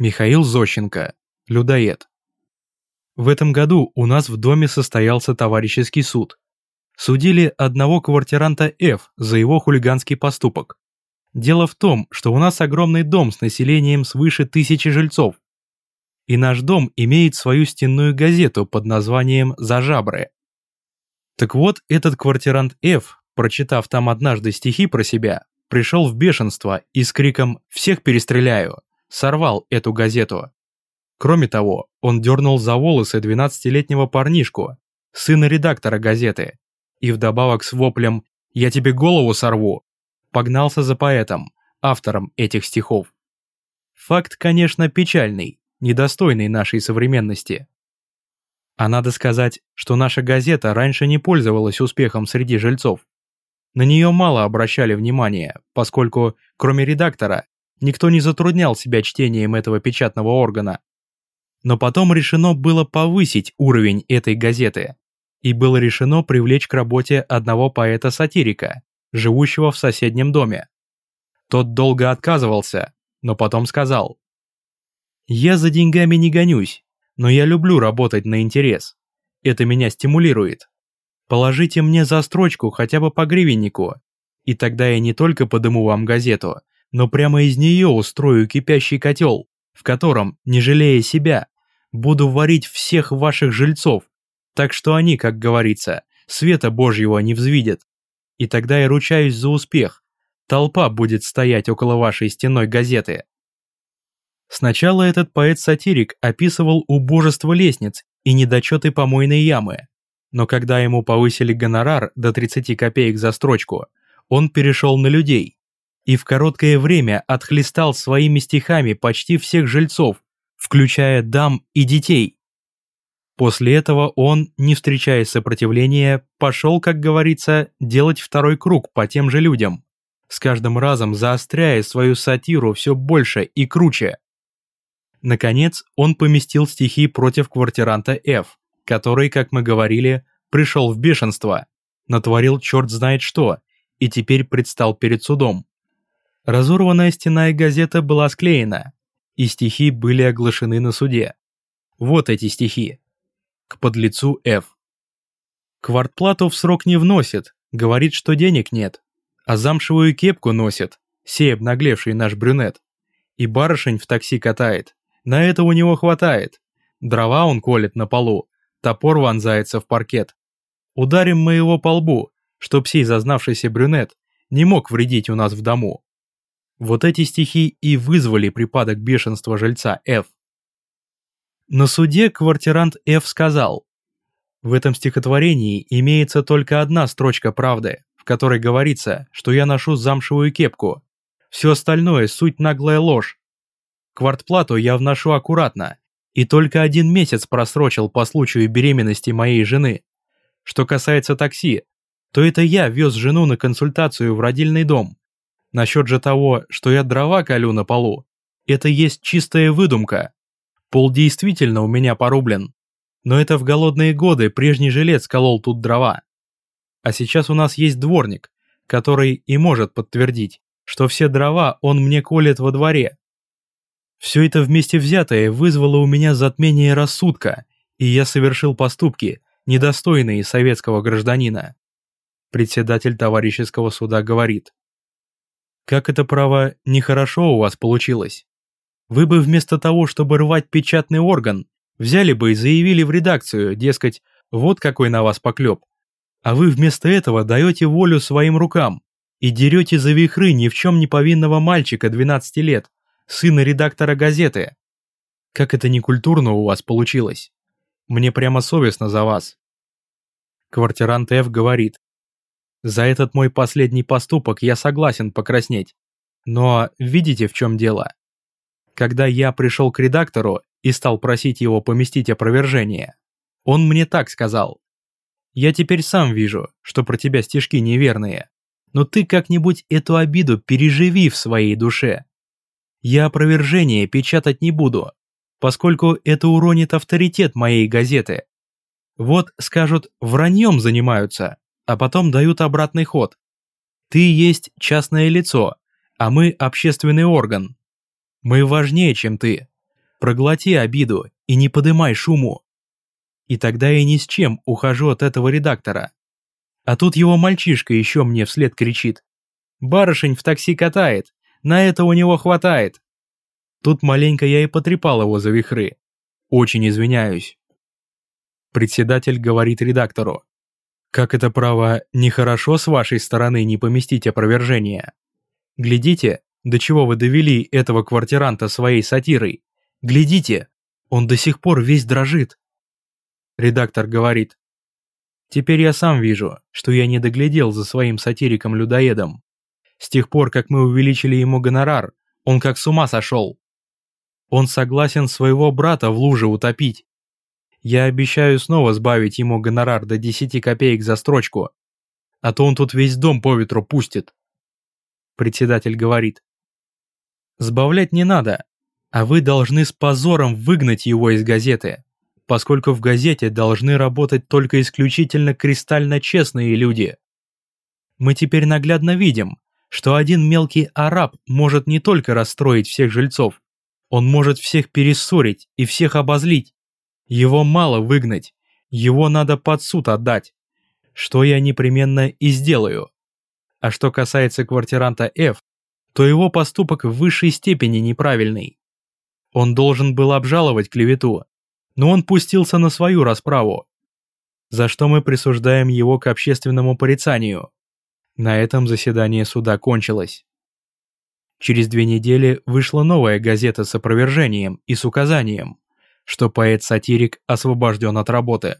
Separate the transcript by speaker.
Speaker 1: Михаил Зощенко, людоед. В этом году у нас в доме состоялся товарищеский суд. Судили одного квартиранта F за его хулиганский поступок. Дело в том, что у нас огромный дом с населением свыше тысячи жильцов. И наш дом имеет свою стенную газету под названием «За жабры». Так вот, этот квартирант F, прочитав там однажды стихи про себя, пришел в бешенство и с криком «Всех перестреляю!» Сорвал эту газету. Кроме того, он дернул за волосы 12-летнего парнишку, сына редактора газеты, и вдобавок с воплем «Я тебе голову сорву!» погнался за поэтом, автором этих стихов. Факт, конечно, печальный, недостойный нашей современности. А надо сказать, что наша газета раньше не пользовалась успехом среди жильцов. На нее мало обращали внимания, поскольку, кроме редактора, никто не затруднял себя чтением этого печатного органа. Но потом решено было повысить уровень этой газеты, и было решено привлечь к работе одного поэта-сатирика, живущего в соседнем доме. Тот долго отказывался, но потом сказал, «Я за деньгами не гонюсь, но я люблю работать на интерес. Это меня стимулирует. Положите мне за строчку хотя бы по гривеннику, и тогда я не только подыму вам газету, но прямо из нее устрою кипящий котел, в котором, не жалея себя, буду варить всех ваших жильцов, так что они, как говорится, света Божьего не взвидят. И тогда я ручаюсь за успех. Толпа будет стоять около вашей стеной газеты. Сначала этот поэт-сатирик описывал убожество лестниц и недочеты помойной ямы. Но когда ему повысили гонорар до 30 копеек за строчку, он перешел на людей и в короткое время отхлестал своими стихами почти всех жильцов, включая дам и детей. После этого он, не встречая сопротивления, пошел, как говорится, делать второй круг по тем же людям, с каждым разом заостряя свою сатиру все больше и круче. Наконец, он поместил стихи против квартиранта F, который, как мы говорили, пришел в бешенство, натворил черт знает что и теперь предстал перед судом. Разорванная стена и газета была склеена, и стихи были оглашены на суде. Вот эти стихи. К подлецу F. Квартплату в срок не вносит, говорит, что денег нет, а замшевую кепку носит, сей обнаглевший наш брюнет. И барышень в такси катает, на это у него хватает. Дрова он колет на полу, топор вонзается в паркет. Ударим мы его по лбу, чтоб сей зазнавшийся брюнет не мог вредить у нас в дому. Вот эти стихи и вызвали припадок бешенства жильца F. На суде квартирант F сказал, «В этом стихотворении имеется только одна строчка правды, в которой говорится, что я ношу замшевую кепку. Все остальное – суть наглая ложь. Квартплату я вношу аккуратно, и только один месяц просрочил по случаю беременности моей жены. Что касается такси, то это я вез жену на консультацию в родильный дом. Насчет же того, что я дрова колю на полу, это есть чистая выдумка. Пол действительно у меня порублен. Но это в голодные годы прежний жилец колол тут дрова. А сейчас у нас есть дворник, который и может подтвердить, что все дрова он мне колет во дворе. Все это вместе взятое вызвало у меня затмение рассудка, и я совершил поступки, недостойные советского гражданина. Председатель товарищеского суда говорит. Как это право нехорошо у вас получилось? Вы бы вместо того, чтобы рвать печатный орган, взяли бы и заявили в редакцию, дескать, вот какой на вас поклеп. А вы вместо этого даете волю своим рукам и дерете за вихры ни в чем не повинного мальчика 12 лет, сына редактора газеты. Как это некультурно у вас получилось. Мне прямо совестно за вас. Квартирант Ф говорит, за этот мой последний поступок я согласен покраснеть. Но видите, в чем дело? Когда я пришел к редактору и стал просить его поместить опровержение, он мне так сказал. «Я теперь сам вижу, что про тебя стишки неверные, но ты как-нибудь эту обиду переживи в своей душе. Я опровержение печатать не буду, поскольку это уронит авторитет моей газеты. Вот, скажут, враньем занимаются, а потом дают обратный ход. Ты есть частное лицо, а мы общественный орган. Мы важнее, чем ты. Проглоти обиду и не подымай шуму. И тогда я ни с чем ухожу от этого редактора. А тут его мальчишка еще мне вслед кричит. Барышень в такси катает, на это у него хватает. Тут маленько я и потрепал его за вихры. Очень извиняюсь. Председатель говорит редактору. Как это право, нехорошо с вашей стороны не поместить опровержение. Глядите, до чего вы довели этого квартиранта своей сатирой. Глядите, он до сих пор весь дрожит. Редактор говорит. Теперь я сам вижу, что я не доглядел за своим сатириком-людоедом. С тех пор, как мы увеличили ему гонорар, он как с ума сошел. Он согласен своего брата в луже утопить. Я обещаю снова сбавить ему гонорар до 10 копеек за строчку, а то он тут весь дом по ветру пустит. Председатель говорит. Сбавлять не надо, а вы должны с позором выгнать его из газеты, поскольку в газете должны работать только исключительно кристально честные люди. Мы теперь наглядно видим, что один мелкий араб может не только расстроить всех жильцов, он может всех перессорить и всех обозлить. Его мало выгнать, его надо под суд отдать, что я непременно и сделаю. А что касается квартиранта F, то его поступок в высшей степени неправильный. Он должен был обжаловать клевету, но он пустился на свою расправу, за что мы присуждаем его к общественному порицанию. На этом заседание суда кончилось. Через две недели вышла новая газета с опровержением и с указанием, что поэт-сатирик освобожден от работы.